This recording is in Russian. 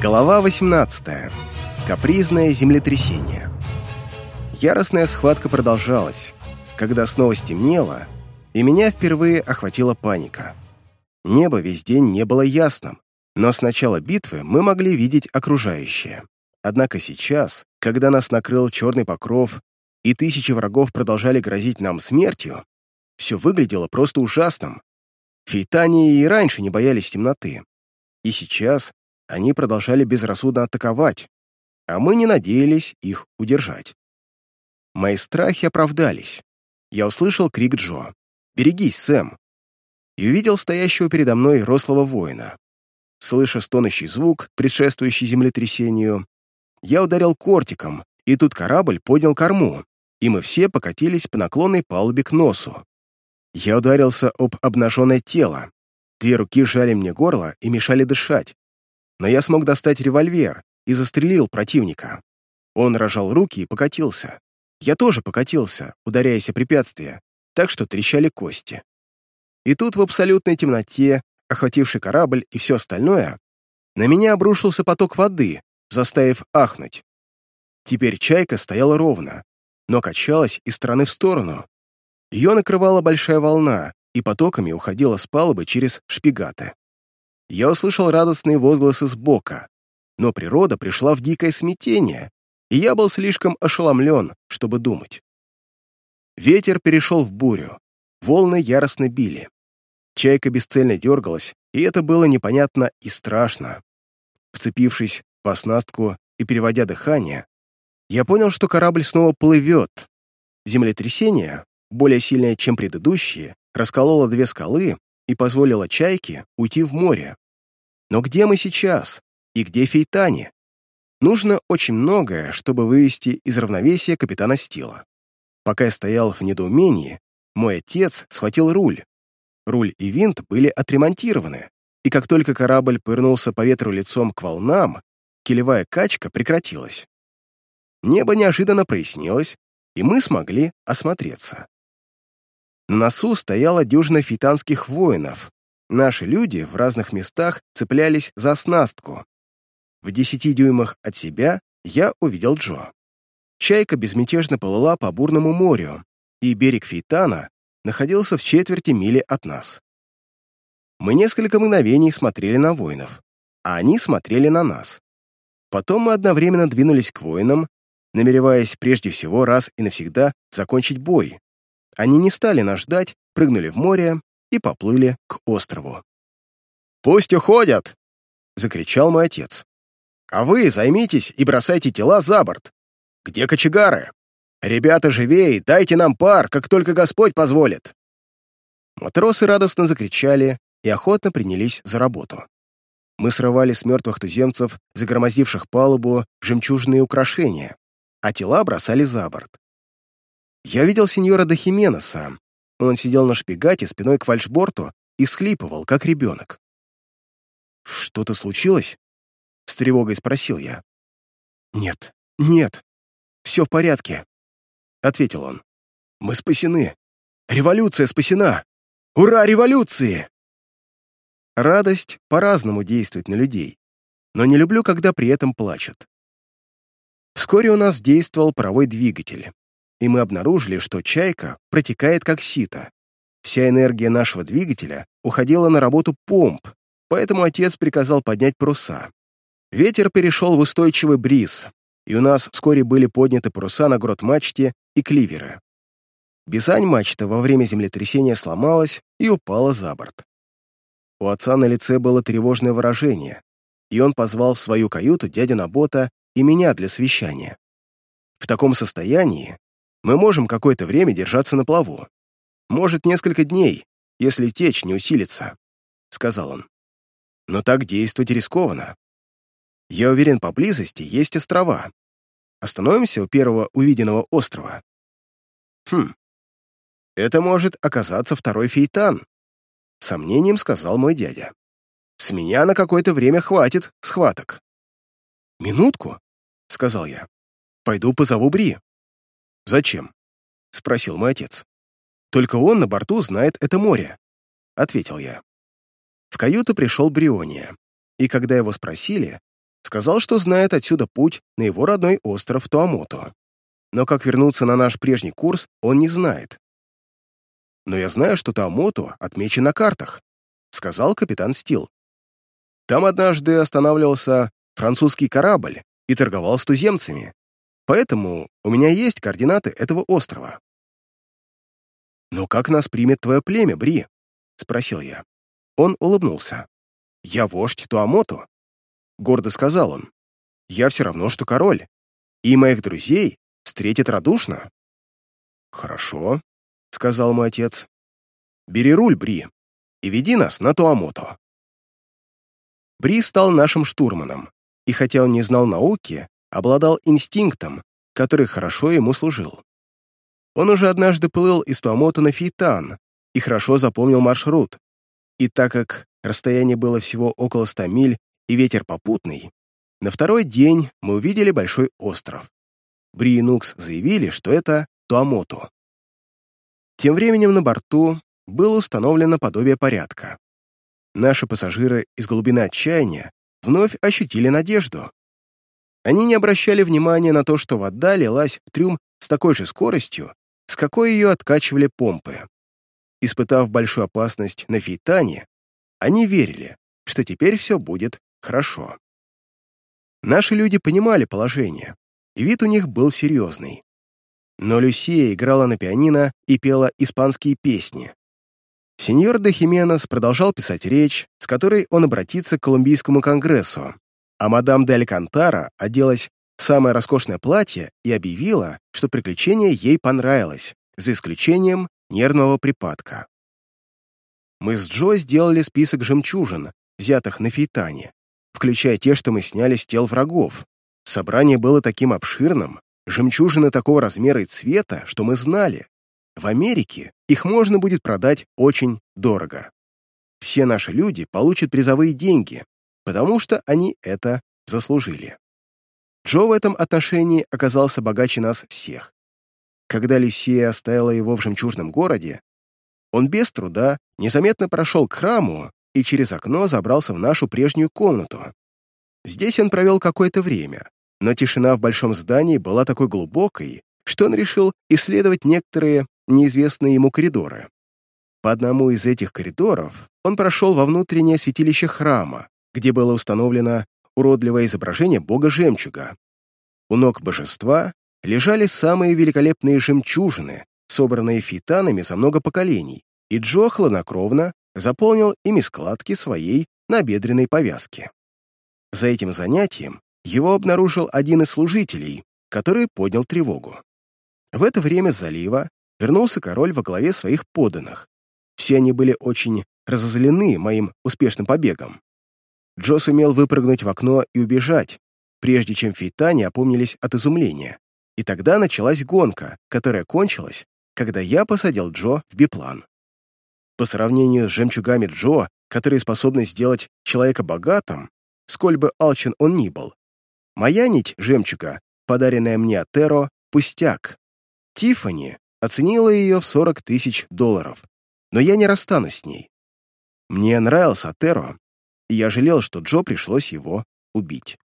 Глава 18. Капризное землетрясение. Яростная схватка продолжалась, когда снова стемнело, и меня впервые охватила паника. Небо весь день не было ясным, но с начала битвы мы могли видеть окружающее. Однако сейчас, когда нас накрыл черный покров и тысячи врагов продолжали грозить нам смертью, все выглядело просто ужасным. Фейтане и раньше не боялись темноты. И сейчас они продолжали безрассудно атаковать, а мы не надеялись их удержать. Мои страхи оправдались. Я услышал крик Джо. «Берегись, Сэм!» и увидел стоящего передо мной рослого воина. Слыша стонущий звук, предшествующий землетрясению, я ударил кортиком, и тут корабль поднял корму, и мы все покатились по наклонной палубе к носу. Я ударился об обнаженное тело. Две руки сжали мне горло и мешали дышать но я смог достать револьвер и застрелил противника. Он рожал руки и покатился. Я тоже покатился, ударяясь о препятствия, так что трещали кости. И тут в абсолютной темноте, охвативший корабль и все остальное, на меня обрушился поток воды, заставив ахнуть. Теперь чайка стояла ровно, но качалась из стороны в сторону. Ее накрывала большая волна и потоками уходила с палубы через шпигаты я услышал радостные возгласы сбока, но природа пришла в дикое смятение, и я был слишком ошеломлен, чтобы думать. Ветер перешел в бурю, волны яростно били. Чайка бесцельно дергалась, и это было непонятно и страшно. Вцепившись в оснастку и переводя дыхание, я понял, что корабль снова плывет. Землетрясение, более сильное, чем предыдущие, раскололо две скалы и позволило чайке уйти в море. Но где мы сейчас? И где Фейтани? Нужно очень многое, чтобы вывести из равновесия капитана Стила. Пока я стоял в недоумении, мой отец схватил руль. Руль и винт были отремонтированы, и как только корабль пырнулся по ветру лицом к волнам, килевая качка прекратилась. Небо неожиданно прояснилось, и мы смогли осмотреться. На носу стояла дюжина фейтанских воинов. Наши люди в разных местах цеплялись за оснастку. В десяти дюймах от себя я увидел Джо. Чайка безмятежно плыла по бурному морю, и берег Фейтана находился в четверти мили от нас. Мы несколько мгновений смотрели на воинов, а они смотрели на нас. Потом мы одновременно двинулись к воинам, намереваясь прежде всего раз и навсегда закончить бой, они не стали нас ждать, прыгнули в море и поплыли к острову. «Пусть уходят!» — закричал мой отец. «А вы займитесь и бросайте тела за борт. Где кочегары? Ребята, живей, дайте нам пар, как только Господь позволит!» Матросы радостно закричали и охотно принялись за работу. Мы срывали с мертвых туземцев, загромоздивших палубу, жемчужные украшения, а тела бросали за борт. Я видел сеньора де Хименеса. Он сидел на шпигате спиной к фальшборту и схлипывал, как ребенок. «Что-то случилось?» — с тревогой спросил я. «Нет, нет, все в порядке», — ответил он. «Мы спасены. Революция спасена. Ура, революции!» Радость по-разному действует на людей, но не люблю, когда при этом плачут. Вскоре у нас действовал паровой двигатель и мы обнаружили, что «Чайка» протекает как сито. Вся энергия нашего двигателя уходила на работу помп, поэтому отец приказал поднять паруса. Ветер перешел в устойчивый бриз, и у нас вскоре были подняты паруса на грот-мачте и кливеры. Бизань-мачта во время землетрясения сломалась и упала за борт. У отца на лице было тревожное выражение, и он позвал в свою каюту дядю Набота и меня для совещания. В таком состоянии мы можем какое-то время держаться на плаву. Может, несколько дней, если течь не усилится», — сказал он. «Но так действовать рискованно. Я уверен, поблизости есть острова. Остановимся у первого увиденного острова». «Хм, это может оказаться второй фейтан», — сомнением сказал мой дядя. «С меня на какое-то время хватит схваток». «Минутку», — сказал я. «Пойду позову Бри». «Зачем?» — спросил мой отец. «Только он на борту знает это море», — ответил я. В каюту пришел Бриония, и когда его спросили, Сказал, что знает отсюда путь на его родной остров Туамоту. Но как вернуться на наш прежний курс, он не знает. «Но я знаю, что Туамоту отмечен на картах», — сказал капитан Стил. «Там однажды останавливался французский корабль и торговал с туземцами, поэтому у меня есть координаты этого острова». «Но как нас примет твое племя, Бри?» — спросил я. Он улыбнулся. «Я вождь Туамоту», — гордо сказал он. «Я все равно, что король, и моих друзей встретит радушно». «Хорошо», — сказал мой отец. «Бери руль, Бри, и веди нас на Туамоту». Бри стал нашим штурманом, и хотя он не знал науки, обладал инстинктом, который хорошо ему служил. Он уже однажды плыл из Туамота на Фейтан и хорошо запомнил маршрут. И так как расстояние было всего около ста миль и ветер попутный, на второй день мы увидели большой остров. Бри и Нукс заявили, что это Туамоту. Тем временем на борту было установлено подобие порядка. Наши пассажиры из глубины отчаяния вновь ощутили надежду. Они не обращали внимания на то, что вода лилась в трюм с такой же скоростью, с какой ее откачивали помпы. Испытав большую опасность на Фейтане, они верили, что теперь все будет хорошо. Наши люди понимали положение, и вид у них был серьезный. Но Люсия играла на пианино и пела испанские песни. Сеньор де Хименес продолжал писать речь, с которой он обратится к Колумбийскому конгрессу, а мадам де Алькантара оделась самое роскошное платье и объявила, что приключение ей понравилось, за исключением нервного припадка. Мы с Джо сделали список жемчужин, взятых на фейтане, включая те, что мы сняли с тел врагов. Собрание было таким обширным, жемчужины такого размера и цвета, что мы знали. В Америке их можно будет продать очень дорого. Все наши люди получат призовые деньги, потому что они это заслужили. Джо в этом отношении оказался богаче нас всех. Когда Люсия оставила его в жемчужном городе, он без труда незаметно прошел к храму и через окно забрался в нашу прежнюю комнату. Здесь он провел какое-то время, но тишина в большом здании была такой глубокой, что он решил исследовать некоторые неизвестные ему коридоры. По одному из этих коридоров он прошел во внутреннее святилище храма, где было установлено уродливое изображение бога-жемчуга. У ног божества лежали самые великолепные жемчужины, собранные фитанами за много поколений, и Джо хладнокровно заполнил ими складки своей набедренной повязки. За этим занятием его обнаружил один из служителей, который поднял тревогу. В это время залива вернулся король во главе своих подданных. Все они были очень разозлены моим успешным побегом. Джо сумел выпрыгнуть в окно и убежать, прежде чем фейтане опомнились от изумления. И тогда началась гонка, которая кончилась, когда я посадил Джо в биплан. По сравнению с жемчугами Джо, которые способны сделать человека богатым, сколь бы алчен он ни был, моя нить жемчуга, подаренная мне от Теро, пустяк. Тиффани оценила ее в 40 тысяч долларов, но я не расстанусь с ней. Мне нравился Теро, я жалел, что Джо пришлось его убить.